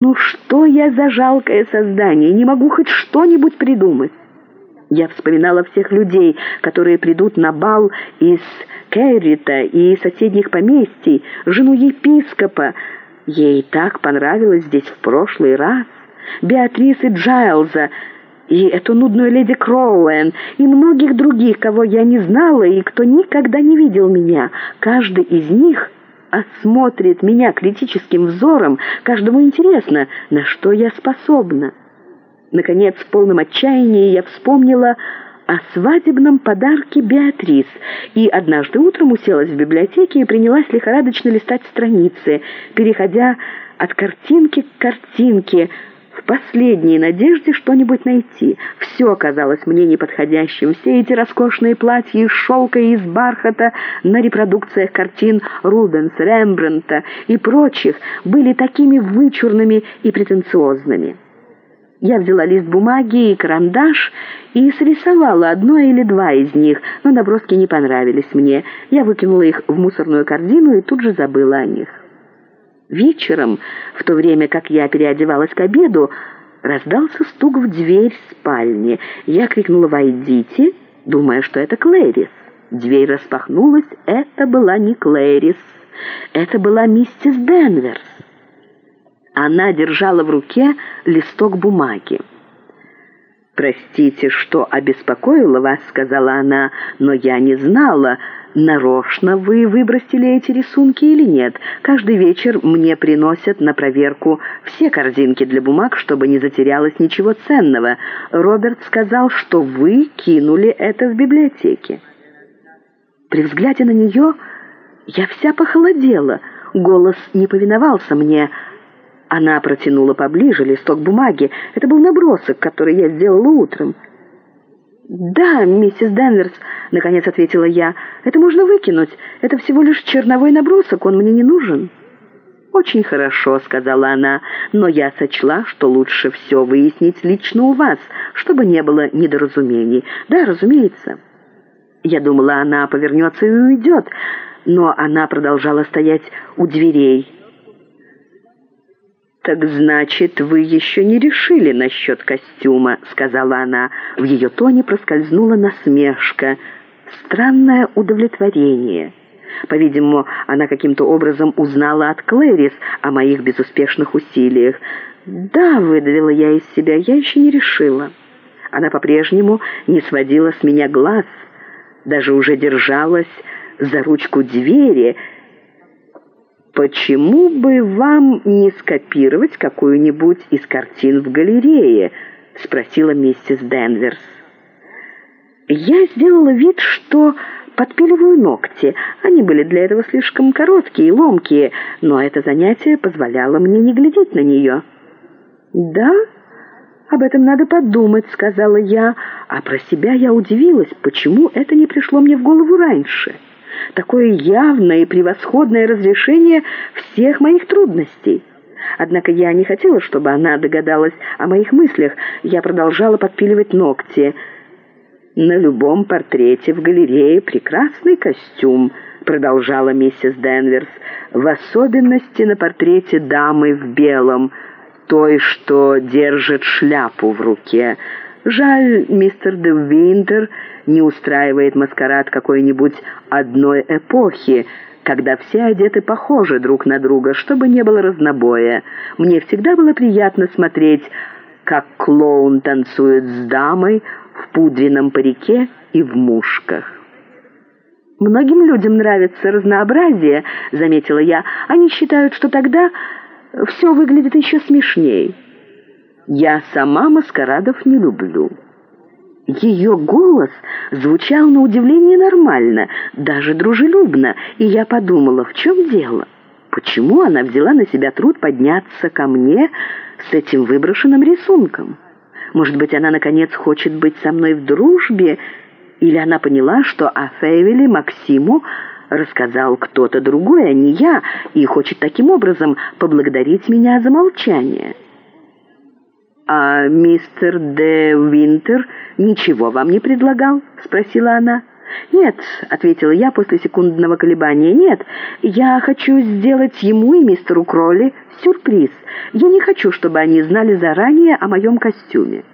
Ну что я за жалкое создание? Не могу хоть что-нибудь придумать. Я вспоминала всех людей, которые придут на бал из Керрита и соседних поместий, жену епископа. Ей так понравилось здесь в прошлый раз. БеатрисыДжайлза и эту нудную леди Кроуэн, и многих других, кого я не знала и кто никогда не видел меня. Каждый из них осмотрит меня критическим взором, каждому интересно, на что я способна. Наконец, в полном отчаянии я вспомнила о свадебном подарке Беатрис, и однажды утром уселась в библиотеке и принялась лихорадочно листать страницы, переходя от картинки к картинке, в последней надежде что-нибудь найти. Все казалось мне неподходящим. Все эти роскошные платья из шелка и из бархата на репродукциях картин Рубенс, Рембрандта и прочих были такими вычурными и претенциозными. Я взяла лист бумаги и карандаш и срисовала одно или два из них, но наброски не понравились мне. Я выкинула их в мусорную корзину и тут же забыла о них. Вечером, в то время как я переодевалась к обеду, раздался стук в дверь спальни. Я крикнула «Войдите!», думая, что это Клэрис. Дверь распахнулась, это была не Клэрис, это была миссис Денверс. Она держала в руке листок бумаги. «Простите, что обеспокоила вас», — сказала она, — «но я не знала, нарочно вы выбросили эти рисунки или нет. Каждый вечер мне приносят на проверку все корзинки для бумаг, чтобы не затерялось ничего ценного. Роберт сказал, что вы кинули это в библиотеке». При взгляде на нее я вся похолодела, голос не повиновался мне, — она протянула поближе листок бумаги. Это был набросок, который я сделала утром. «Да, миссис Денверс», — наконец ответила я, — «это можно выкинуть. Это всего лишь черновой набросок, он мне не нужен». «Очень хорошо», — сказала она, — «но я сочла, что лучше все выяснить лично у вас, чтобы не было недоразумений». «Да, разумеется». Я думала, она повернется и уйдет, но она продолжала стоять у дверей, «Так значит, вы еще не решили насчет костюма», — сказала она. В ее тоне проскользнула насмешка, странное удовлетворение. По-видимому, она каким-то образом узнала от Клэрис о моих безуспешных усилиях. «Да», — выдавила я из себя, — «я еще не решила». Она по-прежнему не сводила с меня глаз, даже уже держалась за ручку двери, «Почему бы вам не скопировать какую-нибудь из картин в галерее?» — спросила миссис Денверс. Я сделала вид, что подпиливаю ногти. Они были для этого слишком короткие и ломкие, но это занятие позволяло мне не глядеть на нее. «Да, об этом надо подумать», — сказала я, а про себя я удивилась, почему это не пришло мне в голову раньше такое явное и превосходное разрешение всех моих трудностей. Однако я не хотела, чтобы она догадалась о моих мыслях. Я продолжала подпиливать ногти. «На любом портрете в галерее прекрасный костюм», продолжала миссис Денверс, «в особенности на портрете дамы в белом, той, что держит шляпу в руке». Жаль, мистер де Винтер не устраивает маскарад какой-нибудь одной эпохи, когда все одеты похожи друг на друга, чтобы не было разнобоя. Мне всегда было приятно смотреть, как клоун танцует с дамой в пудренном парике и в мушках. «Многим людям нравится разнообразие», — заметила я. «Они считают, что тогда все выглядит еще смешнее». Я сама маскарадов не люблю». Ее голос звучал на удивление нормально, даже дружелюбно, и я подумала, в чем дело? Почему она взяла на себя труд подняться ко мне с этим выброшенным рисунком? Может быть, она, наконец, хочет быть со мной в дружбе, или она поняла, что о Фейвеле Максиму рассказал кто-то другой, а не я, и хочет таким образом поблагодарить меня за молчание?» «А мистер де Винтер ничего вам не предлагал?» — спросила она. «Нет», — ответила я после секундного колебания, «нет, я хочу сделать ему и мистеру Кролли сюрприз. Я не хочу, чтобы они знали заранее о моем костюме».